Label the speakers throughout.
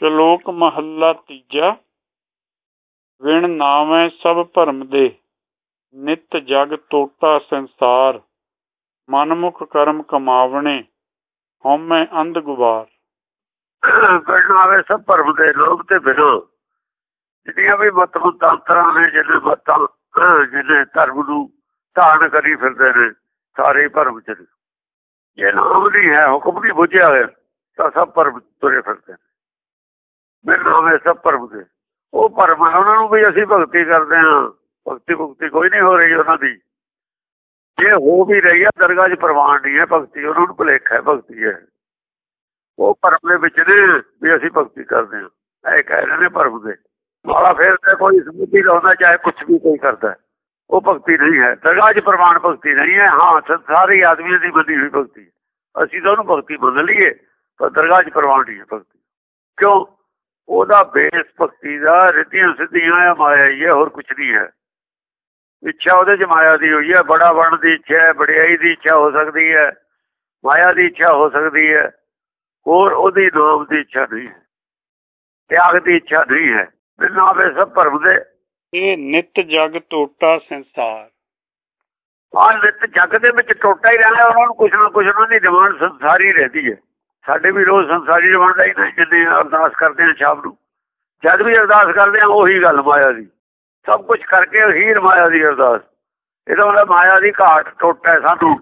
Speaker 1: ਸ਼ਲੋਕ ਮਹੱਲਾ ਤੀਜਾ, ਵਿਣ ਨਾਵੇਂ ਸਭ ਭਰਮ ਦੇ, ਨਿਤ ਜਗ ਟੋਟਾ ਸੰਸਾਰ, ਮਨਮੁਖ ਕਰਮ ਕਮਾਵਣੇ, ਹਉਮੈ ਅੰਧ ਗੁਬਾਰ।
Speaker 2: ਆਵੇ ਸਭ ਭਰਮ ਦੇ ਲੋਕ ਤੇ ਬਿਨਾਂ, ਜਿਹੜੀਆਂ ਵੀ ਮਤ ਮਤਾਂਤਰਾਂ ਨੇ ਜਿਹਨੇ ਮਤਾਂ ਜਿਹਨੇ ਧਰਮ ਨੂੰ ਧਾਰਨ ਕਰੀ ਫਿਰਦੇ ਨੇ, ਸਾਰੇ ਭਰਮ ਚ ਜੇ ਨਾਮ ਨਹੀਂ ਹੈ, ਹੁਕਮ ਨਹੀਂ ਬੁਝਿਆ ਹੋਇਆ, ਤਾਂ ਸਭ ਭਰਮ ਤੁਰੇ ਫਿਰਦੇ ਨੇ। ਮੇਰੇ ਨਾਮ ਹੈ ਸਭ ਭਰਮ ਦੇ। ਉਹ ਭਰਮ ਹੈ, ਉਹਨਾਂ ਨੂੰ ਵੀ ਅਸੀਂ ਭਗਤੀ ਕਰਦੇ ਹਾਂ। ਭਗਤੀ ਭੁਗਤੀ ਕੋਈ ਨਹੀਂ ਹੋ ਰਹੀ ਉਹਨਾਂ ਦੀ। ਜੇ ਹੋ ਵੀ ਰਹੀ ਹੈ, ਦਰਗਾਹ 'ਚ ਪ੍ਰਵਾਨ ਨਹੀਂ ਹੈ ਭਗਤੀ, ਉਹਨਾਂ ਨੂੰ ਭੁਲੇਖਾ ਹੈ, ਭਗਤੀ ਹੈ। ਉਹ ਭਰਮ ਦੇ ਵਿੱਚ ਨੇ ਵੀ ਅਸੀਂ ਭਗਤੀ ਕਰਦੇ ਹਾਂ। ਇਹ ਕਹਿ ਰਹੇ ਨੇ ਭਰਮ ਦੇ। ਮਾਲਾ ਫੇਰ ਤੇ ਕੋਈ ਸਮੁੱਧੀ ਲਾਉਂਦਾ ਚਾਹੇ ਕੁਝ ਵੀ ਕੋਈ ਕਰਦਾ। ਉਹ ਭਗਤੀ ਨਹੀਂ ਹੈ। ਦਰਗਾਹ 'ਚ ਪ੍ਰਵਾਨ ਭਗਤੀ ਨਹੀਂ ਹੈ। ਹਾਂ ਸਾਰੇ ਆਦਮੀਆਂ ਦੀ ਬਣੀ ਹੋਈ ਭਗਤੀ ਅਸੀਂ ਤਾਂ ਉਹਨੂੰ ਭਗਤੀ ਮੰਨ ਲਈਏ, ਪਰ ਦਰਗਾਹ 'ਚ ਪ੍ਰਵਾਨ ਨਹੀਂ ਹੈ ਭਗਤੀ। ਕਿਉਂ? ਉਹਦਾ ਬੇਸ ਭਗਤੀ ਦਾ ਰਿੱਧੀਆਂ ਸਿੱਧੀਆਂ ਆ ਮਾਇਆ ਹੀ ਹੈ ਹੋਰ ਕੁਝ ਨਹੀਂ ਹੈ। ਇੱਛਾ ਉਹਦੇ 'ਚ ਮਾਇਆ ਦੀ ਹੋਈ ਹੈ ਬੜਾ ਬਣਨ ਦੀ ਇੱਛਾ ਹੈ ਬੜਾਈ ਦੀ ਇੱਛਾ ਹੋ ਸਕਦੀ ਹੈ ਮਾਇਆ ਦੀ ਇੱਛਾ ਹੋ ਸਕਦੀ ਹੈ ਹੋਰ ਉਹਦੀ ਨਾਮ ਦੀ ਇੱਛਾ ਨਹੀਂ ਹੈ ਤਿਆਗ ਦੀ ਇੱਛਾ ਨਹੀਂ ਹੈ ਬਿਨਾਂ ਵੇ ਸਭ ਭਰਮ ਦੇ।
Speaker 1: ਇਹ ਨਿਤ ਜਗ ਟੋਟਾ ਸੰਸਾਰ।
Speaker 2: ਆ ਨਿਤ ਜਗ ਦੇ ਵਿੱਚ ਟੋਟਾ ਹੀ ਰਹਿਣਾ ਉਹਨਾਂ ਨੂੰ ਕੁਛ ਨਾ ਕੁਛ ਉਹਨਾਂ ਦੀ ਡਿਮਾਂਡ ਸੰਸਾਰੀ ਰਹਿੰਦੀ ਹੈ। ਸਾਡੇ ਵੀ ਰੋਜ਼ ਸੰਸਾਰੀ ਡਿਮਾਂਡ ਹੀ ਨਹੀਂ ਜਿੰਨੇ ਅਰਦਾਸ ਕਰਦੇ ਆ ਸ਼ਾਮ ਨੂੰ। ਜਦ ਵੀ ਅਰਦਾਸ ਕਰਦੇ ਆ, ਉਹੀ ਗੱਲ ਮਾਇਆ ਦੀ। ਸਭ ਕੁਝ ਕਰਕੇ ਹੀ ਮਾਇਆ ਦੀ ਅਰਦਾਸ। ਇਹਦਾ ਮਤਲਬ ਮਾਇਆ ਦੀ ਘਾਟ ਟੋਟਾ ਹੈ ਸਾਨੂੰ।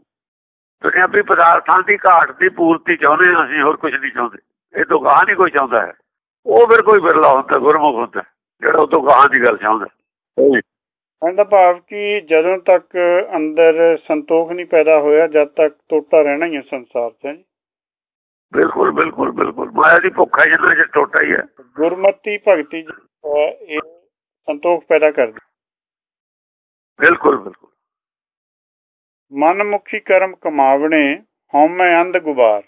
Speaker 2: ਦੁਨਿਆਵੀ ਪਦਾਰਥਾਂ ਦੀ ਘਾਟ ਦੀ ਪੂਰਤੀ ਚਾਹੁੰਦੇ ਹਾਂ, ਅਸੀਂ ਹੋਰ ਕੁਝ ਨਹੀਂ ਚਾਹੁੰਦੇ। ਇਹ ਤੋਂ ਗਾਹ ਨਹੀਂ ਕੋਈ ਚਾਹੁੰਦਾ ਹੈ। ਉਹ ਫਿਰ ਕੋਈ ਬਿਰਲਾ ਹੁੰਦਾ, ਗੁਰਮੁਖ ਹੁੰਦਾ, ਜਿਹੜਾ ਉਹ ਤੋਂ ਗਾਹ ਦੀ ਗੱਲ ਚਾਹੁੰਦਾ।
Speaker 1: ਕਹਿੰਦਾ ਭਾਵ ਕਿ ਜਦੋਂ ਤੱਕ ਅੰਦਰ ਸੰਤੋਖ ਨਹੀਂ ਪੈਦਾ ਹੋਇਆ, ਜਦ ਤੱਕ ਟੋਟਾ ਰਹਿਣਾ ਹੀ ਹੈ ਸੰਸਾਰ 'ਚ।
Speaker 2: ਬਿਲਕੁਲ ਬਿਲਕੁਲ ਬਿਲਕੁਲ। ਮਾਇਆ ਦੀ ਭੁੱਖ ਹੈ ਜਿੰਨਾ ਚ ਟੋਟਾ ਹੀ ਹੈ।
Speaker 1: ਗੁਰਮਤੀ ਭਗਤੀ ਇਹ ਸੰਤੋਖ ਪੈਦਾ ਕਰਦੀ।
Speaker 2: ਬਿਲਕੁਲ ਬਿਲਕੁਲ।
Speaker 1: ਮਨਮੁਖੀ ਕਰਮ ਕਮਾਵਣੇ ਹਉਮੈ ਅੰਧ ਗੁਬਾਰ।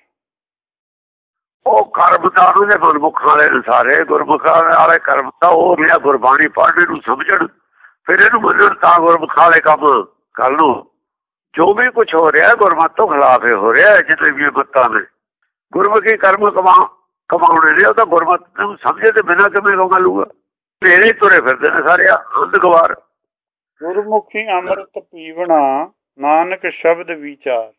Speaker 2: ਉਹ ਕਰਮ ਤਾਂ ਉਹਦੇ ਮਨਮੁਖ ਵਾਲੇ ਸਾਰੇ। ਗੁਰਮੁਖਾਂ ਵਾਲੇ ਕਰਮ ਤਾਂ ਉਹ ਰਿਹਾ ਗੁਰਬਾਣੀ ਪੜ੍ਹਨੇ ਨੂੰ ਸਮਝਣ। ਫਿਰ ਇਹਨੂੰ ਮੰਨਣ ਤਾਂ ਗੁਰਮੁਖਾਂ ਵਾਲੇ ਕੰਮ ਕੱਲ ਨੂੰ। ਜੋ ਵੀ ਕੁਝ ਹੋ ਰਿਹਾ ਗੁਰਮਤ ਤੋਂ ਖਿਲਾਫ ਹੋ ਰਿਹਾ ਜਿੱਤੇ ਵੀ ਮਤਾਂ ਨੇ ਗੁਰਮੁਖੀ ਕਰਮ ਕਮਾ ਕਮਾਉਣੇ ਨੇ ਉਹ ਤਾਂ ਗੁਰਮਤ ਨੂੰ ਸਮਝੇ ਤੇ ਬਿਨਾਂ ਕਿਵੇਂ ਕਮਾ ਲੂਗਾ ਤੇਰੇ ਤੁਰੇ ਫਿਰਦੇ ਨੇ ਸਾਰੇ ਅੰਧ ਗਵਾਰ।
Speaker 1: ਗੁਰਮੁਖੀ ਅੰਮ੍ਰਿਤ ਪੀਵਣਾ ਨਾਨਕ ਸ਼ਬਦ ਵਿਚਾਰ।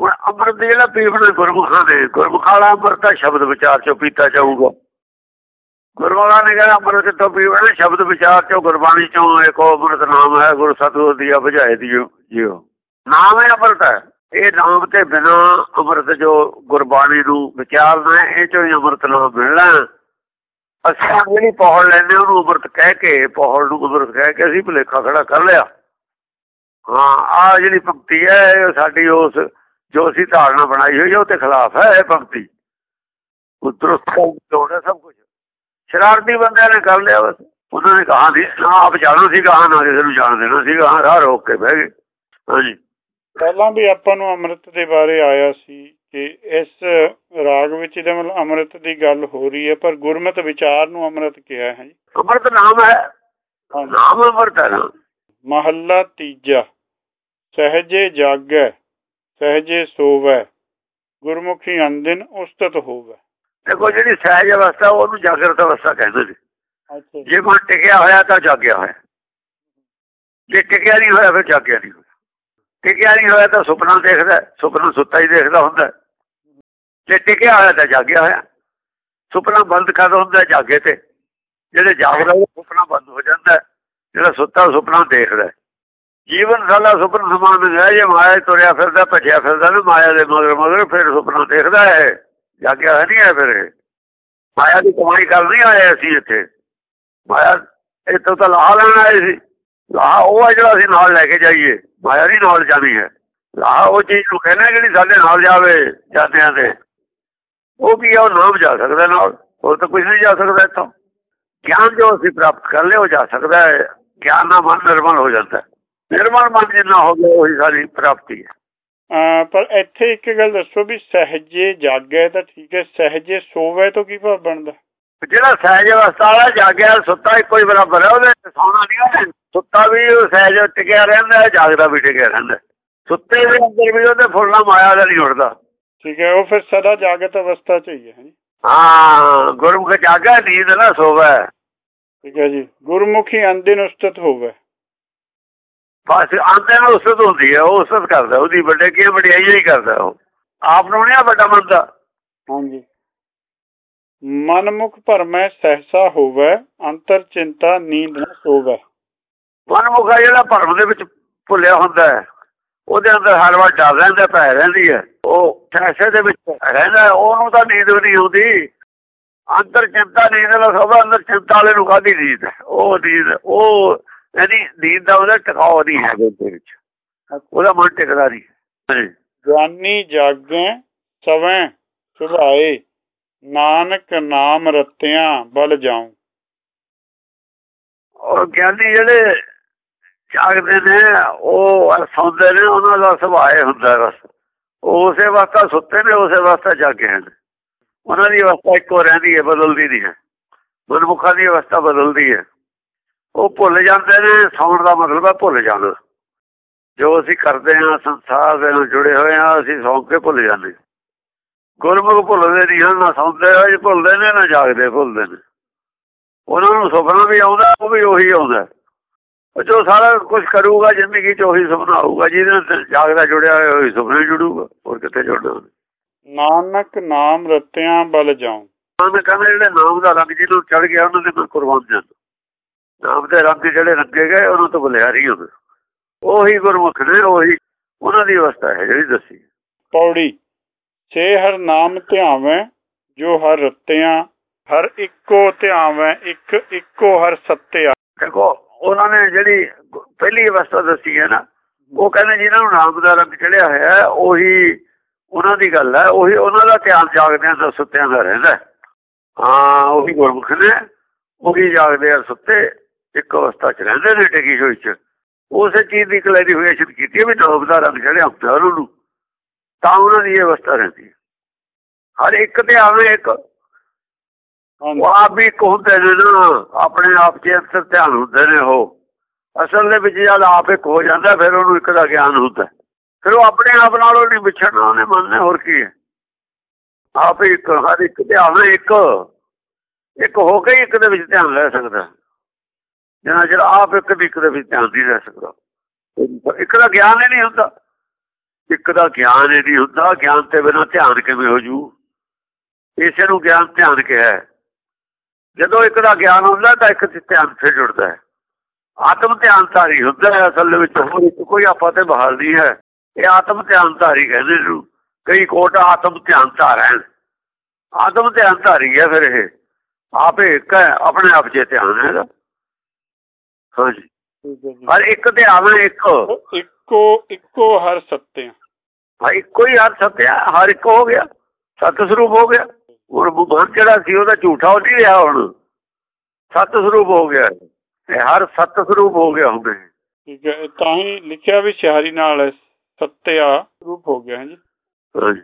Speaker 2: ਹੁਣ ਅੰਮ੍ਰਿਤ ਜਿਹੜਾ ਪੀਵਣਾ ਗੁਰਮੁਖਾਂ ਦੇ ਗੁਰਮੁਖਾਂ ਵਾਲਾ ਅੰਮ੍ਰਿਤ ਦਾ ਸ਼ਬਦ ਵਿਚਾਰ ਚੋਂ ਪੀਤਾ ਜਾਊਗਾ। ਗੁਰਮੁਖਾਂ ਨੇ ਕਿਹਾ ਅੰਮ੍ਰਿਤ ਤੋਂ ਪੀਵਣਾ ਸ਼ਬਦ ਵਿਚਾਰ ਚੋਂ ਗੁਰਬਾਣੀ ਚੋਂ ਇੱਕ ਅੰਮ੍ਰਿਤ ਨਾਮ ਹੈ ਗੁਰ ਸਤਿਗੁਰ ਦੀ ਬੁਝਾਏ ਦੀ ਜਿਉ ਨਾਮ ਹੈ ਅੰਮ੍ਰਿਤ। ਹੈ ਇਹ ਨਾਮ ਤੇ ਬਿਨਾ ਅੰਮ੍ਰਿਤ ਜੋ ਗੁਰਬਾਣੀ ਨੂੰ ਵਿਚਾਰਨਾ ਇਹ ਚੋਂ ਹੀ ਅੰਮ੍ਰਿਤ ਨਾਮ ਮਿਲਣਾ ਅਸੀਂ ਜਿਹੜੀ ਪੌੜ ਲੈਨੇ ਉਹਨੂੰ ਅੰਮ੍ਰਿਤ ਕਹਿ ਕੇ, ਪੌੜ ਨੂੰ ਅੰਮ੍ਰਿਤ ਕਹਿ ਕੇ ਅਸੀਂ ਭੁਲੇਖਾ ਖੜਾ ਕਰ ਲਿਆ। ਹਾਂ ਆ ਜਿਹੜੀ ਪੰਕਤੀ ਹੈ ਸਾਡੀ ਉਸ ਜੋ ਅਸੀਂ ਧਾਰਨਾ ਬਣਾਈ ਹੋਈ ਹੈ, ਉਹ ਤੇ ਖਿਲਾਫ ਹੈ ਇਹ ਭਗਤੀ। ਉਦਰਸਤ ਲੋੜ ਸਭ ਕੁਝ ਸ਼ਰਾਰਤੀ ਬੰਦਿਆਂ ਨੇ ਕਰ ਲਿਆ ਬਸ। ਉਹਨਾਂ ਨੇ ਕਹਾ ਦੀ ਆਪ ਜਾਣੋ ਸੀ ਕਹਾ ਨਾ ਕਿਸੇ ਨੂੰ ਜਾਣ ਦੇਣਾ ਸੀਗਾ ਹਾਂ ਰਾਹ ਰੋਕ ਕੇ ਬਹਿ ਗਏ। ਹਾਂਜੀ।
Speaker 1: ਪਹਿਲਾਂ ਵੀ ਆਪਾਂ ਨੂੰ ਅੰਮ੍ਰਿਤ ਦੇ ਬਾਰੇ ਆਇਆ ਸੀ ਕਿ ਇਸ ਰਾਗ ਵਿੱਚ ਇਹਦੇ ਮਤਲਬ ਅੰਮ੍ਰਿਤ ਦੀ ਗੱਲ ਹੋ ਰਹੀ ਹੈ ਪਰ ਗੁਰਮਤ ਵਿਚਾਰ ਨੂੰ ਅੰਮ੍ਰਿਤ ਕਿਹਾ ਹੈ ਜੀ।
Speaker 2: ਅੰਮ੍ਰਿਤ ਨਾਮ ਹੈ। ਨਾਮ ਅੰਮ੍ਰਿਤ ਹੈ।
Speaker 1: ਮਹੱਲਾ ਤੀਜਾ। ਸਹਜੇ ਜਾਗੈ ਸਹਜੇ ਸੋਵੈ। ਗੁਰਮੁਖੀ ਅੰਦਿਨ ਉਸਤਤ ਹੋਵੇ।
Speaker 2: ਦੇਖੋ ਜਿਹੜੀ ਸਹਿਜ ਅਵਸਥਾ ਉਹਨੂੰ ਜਾਗਰਤ ਅਵਸਥਾ ਕਹਿੰਦੇ ਨੇ। ਜੇ। ਮਨ ਟਿਕਿਆ ਹੋਇਆ ਤਾਂ ਜਾਗਿਆ ਹੋਇਆ। ਜੇ ਟਿਕਿਆ ਨਹੀਂ ਹੋਇਆ ਫਿਰ ਜਾਗਿਆ ਨਹੀਂ ਟਿਕਿਆ ਨਹੀਂ ਹੋਇਆ ਤਾਂ ਸੁਪਨਾ ਦੇਖਦਾ, ਸੁਪਨਾ ਸੁੱਤਾ ਹੀ ਦੇਖਦਾ ਹੁੰਦਾ। ਜੇ ਟਿਕਿਆ ਹੋਇਆ ਤਾਂ ਜਾਗਿਆ ਹੋਇਆ। ਸੁਪਨਾ ਬੰਦ ਕਰ ਹੁੰਦਾ ਜਾਗੇ ਤੇ। ਜਿਹੜੇ ਜਾਗਦਾ ਉਹ ਸੁਪਨਾ ਬੰਦ ਹੋ ਜਾਂਦਾ। ਜਿਹੜਾ ਸੁੱਤਾ ਸੁਪਨਾ ਦੇਖਦਾ। ਜੀਵਨ ਸਾਲਾ ਸੁਪਨਾ ਸਮਾਨ ਹੈ। ਜੇ ਮਾਇਆ ਤੁਰਿਆ ਫਿਰਦਾ, ਭੱਜਿਆ ਫਿਰਦਾ ਨਾ, ਮਾਇਆ ਦੇ ਮਗਰ ਮਗਰ ਫਿਰ ਸੁਪਨਾ ਦੇਖਦਾ ਹੈ। ਜਾਗਿਆ ਹੈ ਨਹੀਂ ਹੈ ਫਿਰ ਮਾਇਆ ਦੀ ਕਮਾਈ ਕਰ ਨਹੀਂ ਆਏ ਅਸੀਂ ਇੱਥੇ। ਮਾਇਆ ਇੱਥੋਂ ਤਾਂ ਲਾਹ ਲੈਣ ਆਏ ਸੀ। ਲਾਹ ਉਹ ਜਿਹੜਾ ਅਸੀਂ ਨਾਲ ਲੈ ਕੇ ਜਾਈਏ। ਮਾਇਆ ਨਹੀਂ ਨਾਲ ਜਾਣੀ ਹੈ। ਲਾਹ ਉਹ ਚੀਜ਼ ਨੂੰ ਕਹਿੰਦਾ ਜਿਹੜੀ ਸਾਡੇ ਨਾਲ ਜਾਵੇ ਜਾਂਦਿਆਂ ਦੇ ਉਹ ਵੀ ਉਹ ਨਾਮ ਜਾ ਸਕਦਾ ਨਾਲ। ਹੋਰ ਤਾਂ ਕੁਝ ਨਹੀਂ ਜਾ ਸਕਦਾ ਇੱਥੋਂ। ਗਿਆਨ ਜੋ ਅਸੀਂ ਪ੍ਰਾਪਤ ਕਰ ਲਿਆ ਉਹ ਜਾ ਸਕਦਾ ਹੈ। ਗਿਆਨ ਨਾਲ ਮਨ ਨਿਰਮਲ ਹੋ ਜਾਂਦਾ ਨਿਰਮਲ ਮਨ ਜਿੰਨਾ ਹੋ ਗਿਆ, ਉਹੀ ਸਾਡੀ ਪ੍ਰਾਪਤੀ ਹੈ।
Speaker 1: ਪਰ ਇੱਥੇ ਇੱਕ ਗੱਲ ਦੱਸੋ ਵੀ ਸਹਜੇ ਜਾਗੇ ਤਾਂ ਠੀਕ ਹੈ, ਸਹਜੇ ਸੋਵੇ ਤੋਂ ਕੀ ਭਾਵ ਬਣਦਾ?
Speaker 2: ਜਿਹੜਾ ਸਹਿਜ ਅਵਸਥਾ ਵਾਲਾ ਜਾਗਿਆ ਸੁੱਤਾ ਇੱਕੋ ਹੀ ਬਰਾਬਰ ਹੈ ਉਹਦੇ ਸੌਣਾ ਨਹੀਂ ਸੁੱਤਾ ਵੀ ਉਹ ਸਹਿਜ ਟਿਕਿਆ ਰਹਿੰਦਾ ਜਾਗਦਾ ਵੀ ਟਿਕਿਆ ਰਹਿੰਦਾ। ਸੁੱਤੇ ਦੇ ਅੰਦਰ ਵੀ ਉਹਦੇ ਫੁੱਲਾਂ ਮਾਇਆ ਦਾ ਨਹੀਂ ਉੱਡਦਾ
Speaker 1: ਠੀਕ ਹੈ ਉਹ ਫਿਰ ਸਦਾ ਜਾਗਤ ਅਵਸਥਾ ਚ ਹੀ ਹੈ
Speaker 2: ਹਾਂ। ਗੁਰਮੁਖ ਜਾਗਾ ਨੀਂਦ ਨਾ ਸੋਵੇ।
Speaker 1: ਠੀਕ ਹੈ ਜੀ ਗੁਰਮੁਖੀ ਅੰਦਿਨ ਉਸਤਤ ਹੋਵੇ।
Speaker 2: ਬਸ ਆਂਦੇ ਨਾਲ ਉਸਤ ਹੁੰਦੀ ਹੈ ਉਹ ਉਸਤ ਕਰਦਾ ਉਹਦੀ ਵੱਡੇ ਕੀ ਵਡਿਆਈ ਹੀ ਕਰਦਾ ਉਹ। ਆਪ ਨੂੰ ਨਹੀਂ ਵੱਡਾ ਮੰਨਦਾ
Speaker 1: ਹਾਂਜੀ। ਮਨਮੁਖ ਭਰਮੈ ਸਹਸਾ ਹੋਵੇ ਅੰਤਰ ਚਿੰਤਾ ਨੀਂਦ ਨਾ ਸੋਵੇ।
Speaker 2: ਮਨਮੁਖਾ ਜਿਹੜਾ ਭਰਮ ਦੇ ਵਿੱਚ ਭੁੱਲਿਆ ਹੁੰਦਾ ਹੈ ਉਹਦੇ ਅੰਦਰ ਹਰ ਵਾਰ ਡਰ ਰਹਿੰਦਾ ਪੈ ਰਹਿੰਦੀ ਹੈ। ਉਹ ਠੈਸੇ ਦੇ ਵਿੱਚ ਰਹਿੰਦਾ ਉਹਨੂੰ ਤਾਂ ਨੀਂਦ ਵੀ ਨਹੀਂ ਆਉਂਦੀ। ਅੰਦਰ ਚਿੰਤਾ ਨੀਂਦ ਨਾਲ ਸਭ ਅੰਦਰ ਚਿੰਤਾ ਵਾਲੇ ਨੂੰ ਕਾਦੀ ਨੀਂਦ? ਉਹ ਨੀਂਦ ਉਹ ਯਾਨੀ ਨੀਂਦ ਦਾ ਉਹਦਾ ਟਿਕਾਉ ਨਹੀਂ ਹੈ ਉਹਦੇ ਵਿੱਚ। ਉਹਦਾ ਮਨ ਟਿਕਦਾ ਨਹੀਂ।
Speaker 1: ਗਿਆਨੀ ਜਾਗੈ ਸਵੈ ਸੁਭਾਏ। ਨਾਨਕ ਨਾਮ ਰਤਿਆਂ, ਬਲ ਜਾਉ।
Speaker 2: ਔਰ ਗਿਆਨੀ ਜਿਹੜੇ ਜਾਗਦੇ ਨੇ, ਉਹ ਸੌਂਦੇ ਨੇ, ਉਹਨਾਂ ਦਾ ਸੁਭਾਅ ਹੁੰਦਾ ਬਸ। ਉਸੇ ਵਾਸਤੇ ਸੁੱਤੇ ਨੇ, ਉਸੇ ਵਾਸਤੇ ਜਾਗੇ ਹਨ। ਉਹਨਾਂ ਦੀ ਅਵਸਥਾ ਇੱਕੋ ਰਹਿੰਦੀ ਹੈ, ਬਦਲਦੀ ਨਹੀਂ ਹੈ। ਮਨਮੁਖਾਂ ਦੀ ਅਵਸਥਾ ਬਦਲਦੀ ਹੈ। ਉਹ ਭੁੱਲ ਜਾਂਦੇ ਨੇ, ਸੌਣ ਦਾ ਮਤਲਬ ਹੈ ਭੁੱਲ ਜਾਣਾ। ਜੋ ਅਸੀਂ ਕਰਦੇ ਹਾਂ, ਸੰਸਾਰ ਦੇ ਨਾਲ ਜੁੜੇ ਹੋਏ ਹਾਂ, ਅਸੀਂ ਸੌਂ ਕੇ ਭੁੱਲ ਜਾਂਦੇ ਗੁਰਮੁਖ ਭੁੱਲਦੇ ਨਹੀਂ ਹਨ ਨਾ ਸੌਂਦੇ ਹੋਏ ਭੁੱਲਦੇ ਨੇ ਨਾ ਜਾਗਦੇ ਭੁੱਲਦੇ ਨੇ। ਉਹਨਾਂ ਨੂੰ ਸੁਪਨਾ ਵੀ ਆਉਂਦਾ ਉਹ ਵੀ ਉਹੀ ਆਉਂਦਾ। ਉਹ ਜੋ ਸਾਰਾ ਕੁਝ ਕਰੂਗਾ ਜ਼ਿੰਦਗੀ 'ਚ ਉਹੀ ਸੁਪਨਾ ਆਊਗਾ ਜਿਹਦੇ ਨਾਲ ਜਾਗਦਾ ਜੁੜਿਆ ਹੋਇਆ ਉਹੀ ਸੁਪਨੇ ਜੁੜੂਗਾ ਹੋਰ ਕਿੱਥੇ ਜੁੜਨਾ
Speaker 1: ਨਾਨਕ ਨਾਮ ਰਤਿਆਂ ਬਲ ਜਾਉ।
Speaker 2: ਨਾਨਕ ਕਹਿੰਦੇ ਜਿਹੜੇ ਨਾਮ ਦਾ ਰੰਗ ਜਿਹਨੂੰ ਚੜ ਗਿਆ ਉਹਨਾਂ ਦੇ ਮੈਂ ਕੁਰਬਾਨ ਜਾਂ ਨਾਮ ਦੇ ਰੰਗ ਜਿਹੜੇ ਰੰਗੇ ਗਏ ਉਹਨਾਂ ਤੋਂ ਬਲਿਆਰੀ ਹੋ ਉਹੀ ਗੁਰਮੁਖ ਨੇ ਉਹੀ ਉਹਨਾਂ ਦੀ ਅਵਸਥਾ ਹੈ ਜਿਹੜੀ ਦੱਸੀ।
Speaker 1: ਪੌੜੀ। ਛੇ ਹਰ ਨਾਮ ਧਿਆਵੇਂ, ਜੋ ਹਰ ਰਤਿਆਂ, ਹਰ ਇੱਕੋ ਧਿਆਵੇਂ, ਇੱਕ ਇੱਕੋ ਹਰ ਸੱਤਿਆ।
Speaker 2: ਦੇਖੋ, ਉਹਨਾਂ ਨੇ ਜਿਹੜੀ ਪਹਿਲੀ ਅਵਸਥਾ ਦੱਸੀ ਹੈ ਨਾ, ਉਹ ਕਹਿੰਦੇ ਜਿਹਨਾਂ ਨੂੰ ਨਾਮ ਦਾ ਰੰਗ ਚੜਿਆ ਹੋਇਆ ਹੈ, ਉਹੀ ਉਹਨਾਂ ਦੀ ਗੱਲ ਹੈ, ਉਹੀ ਉਹਨਾਂ ਦਾ ਧਿਆਨ ਜਾਗਦਿਆਂ ਦਾ ਸੁੱਤਿਆਂ ਦਾ ਰਹਿੰਦਾ ਹਾਂ। ਉਹੀ ਗੁਰਮੁਖ ਨੇ, ਉਹੀ ਜਾਗਦੇ ਆ ਸੁੱਤੇ, ਇੱਕ ਅਵਸਥਾ 'ਚ ਰਹਿੰਦੇ ਨੇ, ਟਿਕੀ ਹੋਈ 'ਚ। ਉਸੇ ਚੀਜ਼ ਦੀ ਕਲੈਰੀਫਿਕੇਸ਼ਨ ਕੀਤੀ ਵੀ ਨਾਮ ਦਾ ਰੰਗ ਚੜਿਆ ਹੁੰਦਾ ਉਹਨਾਂ ਨੂੰ। ਤਾਂ ਉਹਨਾਂ ਦੀ ਅਵਸਥਾ ਰਹਿੰਦੀ ਹੈ। ਹਰ ਇੱਕ ਤੇ ਆਵੇ ਇੱਕ। ਉਹ ਆਪ ਵੀ ਹੁੰਦੇ ਨੇ ਨਾ ਆਪਣੇ ਆਪ 'ਚ ਅੰਤਰ ਧਿਆਨ ਹੁੰਦੇ ਨੇ ਉਹ। ਅਸਲ ਦੇ ਵਿੱਚ ਜਦ ਆਪ ਇੱਕ ਹੋ ਜਾਂਦਾ ਫਿਰ ਉਹਨੂੰ ਇੱਕ ਦਾ ਗਿਆਨ ਹੁੰਦਾ। ਫਿਰ ਉਹ ਆਪਣੇ ਆਪ ਨਾਲੋਂ ਨਹੀਂ ਵਿਛੜਨਾ ਉਹਨੇ ਮੰਨਣਾ ਹੋਰ ਕੀ ਹੈ। ਆਪ ਇੱਕ ਹਰ ਇੱਕ ਧਿਆਨ ਇੱਕ। ਇੱਕ ਹੋ ਕੇ ਇੱਕ ਦੇ ਵਿੱਚ ਧਿਆਨ ਲੈ ਸਕਦਾ। ਜਿੰਨਾ ਚਿਰ ਆਪ ਇੱਕ ਦੀ ਇੱਕ ਦੇ ਵਿੱਚ ਧਿਆਨ ਨਹੀਂ ਲੈ ਸਕਦਾ। ਇੱਕ ਦਾ ਗਿਆਨ ਹੀ ਨਹੀਂ ਹੁੰਦਾ। ਇੱਕ ਦਾ ਗਿਆਨ ਹੀ ਨਹੀਂ ਹੁੰਦਾ, ਗਿਆਨ ਤੇ ਬਿਨਾ ਧਿਆਨ ਕਿਵੇਂ ਹੋ ਜੂ? ਇਸੇ ਨੂੰ ਗਿਆਨ ਧਿਆਨ ਕਿਹਾ ਜਦੋਂ ਇੱਕ ਦਾ ਗਿਆਨ ਹੁੰਦਾ ਤਾਂ ਇੱਕ ਤੇ ਧਿਆਨ ਫਿਰ ਜੁੜਦਾ ਹੈ। ਆਤਮ ਧਿਆਨ ਧਾਰੀ ਹੁੰਦਾ ਹੈ, ਅਸਲ ਵਿੱਚ ਹੋਰ ਇੱਕ ਕੋਈ ਆਪਾਂ ਤੇ ਬਹਾਲ ਨਹੀਂ ਹੈ। ਇਹ ਆਤਮ ਧਿਆਨ ਧਾਰੀ ਕਹਿੰਦੇ ਨੂੰ। ਕਈ ਕੋਟ ਆਤਮ ਧਿਆਨ ਧਾਰ ਹੈ ਆਤਮ ਧਿਆਨ ਧਾਰੀ ਹੈ ਫਿਰ ਇਹ। ਆਪੇ ਇੱਕ ਹੈ, ਆਪਣੇ ਆਪ 'ਚ ਧਿਆਨ ਹੈ ਹਾਂਜੀ। ਹਰ ਇੱਕ ਤੇ ਆਵੇ ਇੱਕ।
Speaker 1: ਇੱਕੋ ਇੱਕੋ ਹਰ ਸੱਤਿਆ।
Speaker 2: ਹਾਂ ਇੱਕੋ ਹੀ ਹਰ ਸੱਤਿਆ ਹਰ ਇੱਕ ਹੋ ਗਿਆ ਸਤ ਸਰੂਪ ਹੋ ਗਿਆ। ਹੁਣ ਬੁੱਧਨ ਜਿਹੜਾ ਸੀ ਉਹਦਾ ਝੂਠਾ ਹੋ ਨਹੀਂ ਰਿਹਾ ਹੁਣ। ਸਤ ਸਰੂਪ ਹੋ ਗਿਆ। ਇਹ ਹਰ ਸਤ ਸਰੂਪ ਹੋ ਗਿਆ ਹੁਣ।
Speaker 1: ਠੀਕ ਹੈ ਤਾਂ ਹੀ ਲਿਖਿਆ ਵੀ ਸ਼ਹਿਰੀ ਨਾਲ ਸੱਤਿਆ ਰੂਪ ਹੋ ਗਿਆ ਜੀ।
Speaker 2: ਹਾਂਜੀ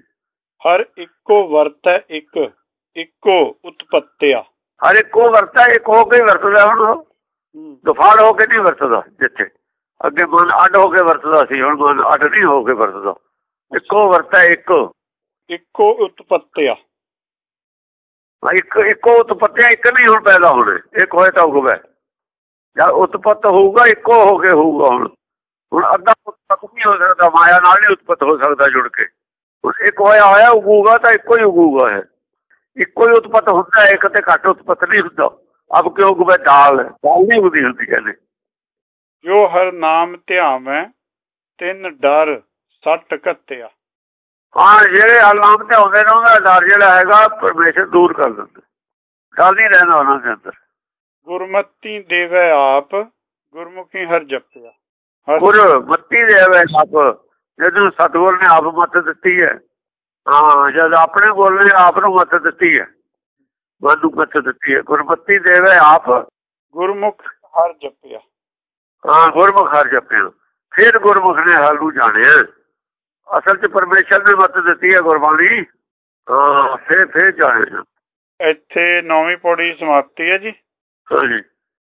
Speaker 1: ਹਰ ਇੱਕੋ ਵਰਤੈ ਇੱਕ ਇੱਕੋ ਉਤਪਤਿਆ।
Speaker 2: ਹਰ ਇੱਕੋ ਵਰਤਾ ਇੱਕ ਹੋ ਕੇ ਵਰਤਦਾ ਹੁਣ ਦਫਾੜ ਹੋ ਕੇ ਨਹੀਂ ਵਰਤਦਾ ਜਿੱਥੇ। ਅੱਗੇ ਮਨ ਅੱਡ ਹੋ ਕੇ ਵਰਤਦਾ ਸੀ ਹੁਣ ਮਨ ਅੱਡ ਨਹੀਂ ਹੋ ਕੇ ਵਰਤਦਾ। ਇੱਕੋ ਵਰਤਾ ਇੱਕ।
Speaker 1: ਇੱਕੋ ਉਤਪਤਿਆ।
Speaker 2: ਇੱਕ ਇੱਕੋ ਉਤਪਤਿਆ ਇੱਕ ਨਹੀਂ ਹੁਣ ਪੈਦਾ ਹੋਣੇ। ਇੱਕ ਹੋਏ ਤਾਂ ਉਗਵੇ ਜਦ ਉਤਪਤ ਹੋਊਗਾ ਇੱਕੋ ਹੋ ਕੇ ਹੋਊਗਾ ਹੁਣ। ਹੁਣ ਅੱਧਾ ਉਤਪਤ ਨਹੀਂ ਹੋ ਸਕਦਾ ਮਾਇਆ ਨਾਲ ਨਹੀਂ ਉਤਪਤ ਹੋ ਸਕਦਾ ਜੁੜ ਕੇ। ਇੱਕ ਹੋਇਆ ਹੋਇਆ ਉਗੂਗਾ ਤਾਂ ਇੱਕੋ ਹੀ ਉਗੂਗਾ ਹੈ ਇੱਕੋ ਹੀ ਉਤਪਤ ਹੁੰਦਾ ਇੱਕ ਤੇ ਘੱਟ ਉਤਪਤ ਨਹੀਂ ਹੁੰਦਾ। ਅਬ ਕਿਉਂ ਉਗਵੇ ਦਾਲ ਦਾਲ ਨਹੀਂ ਉਗਦੀ ਹੁੰਦੀ ਕਹਿੰਦੇ।
Speaker 1: ਜੋ ਹਰ ਨਾਮ ਧਿਆਵੇਂ ਤਿੰਨ ਡਰ ਸੱਟ ਕੱਤਿਆ।
Speaker 2: ਹਾਂ ਜਿਹੜੇ ਹਲਾਮ ਤੇ ਆਉਂਦੇ ਨੇ ਉਹਦਾ ਡਰ ਜਿਹੜਾ ਹੈਗਾ ਪਰਮੇਸ਼ਰ ਦੂਰ ਕਰ ਦਿੰਦਾ। ਡਰ ਨਹੀਂ ਰਹਿੰਦਾ ਉਹਨਾਂ ਦੇ ਅੰਦਰ।
Speaker 1: ਗੁਰਮਤੀ ਦੇਵੇ ਆਪ ਗੁਰਮੁਖੀ ਹਰ ਜਪਿਆ।
Speaker 2: ਗੁਰਮਤੀ ਦੇਵੇ ਆਪ ਜਦੋਂ ਸਤਗੁਰ ਨੇ ਆਪ ਮਤ ਦਿੱਤੀ ਹੈ। ਹਾਂ ਜਦ ਆਪਣੇ ਬੋਲਣੇ ਆਪ ਨੂੰ ਮਤ ਦਿੱਤੀ ਹੈ। ਵਾਧੂ ਮਤ ਦਿੱਤੀ ਹੈ। ਗੁਰਮਤੀ ਦੇਵੇ ਆਪ
Speaker 1: ਗੁਰਮੁਖ ਹਰ ਜਪਿਆ।
Speaker 2: ਹਾਂ ਗੁਰਮੁਖ ਹਰ ਜਪਿਆ। ਫਿਰ ਗੁਰਮੁਖ ਨੇ ਹਾਲ ਨੂੰ ਜਾਣਿਆ। ਅਸਲ 'ਚ ਪਰਮੇਸ਼ਰ ਨੇ ਮਤ ਦਿੱਤੀ ਹੈ ਗੁਰਬਾਣੀ। ਹਾਂ ਫਿਰ ਫਿਰ ਜਾਣਿਆ।
Speaker 1: ਇੱਥੇ ਨੌਵੀਂ ਪੌੜੀ ਸਮਾਪਤੀ ਹੈ ਜੀ।
Speaker 2: ਹਾਂਜੀ।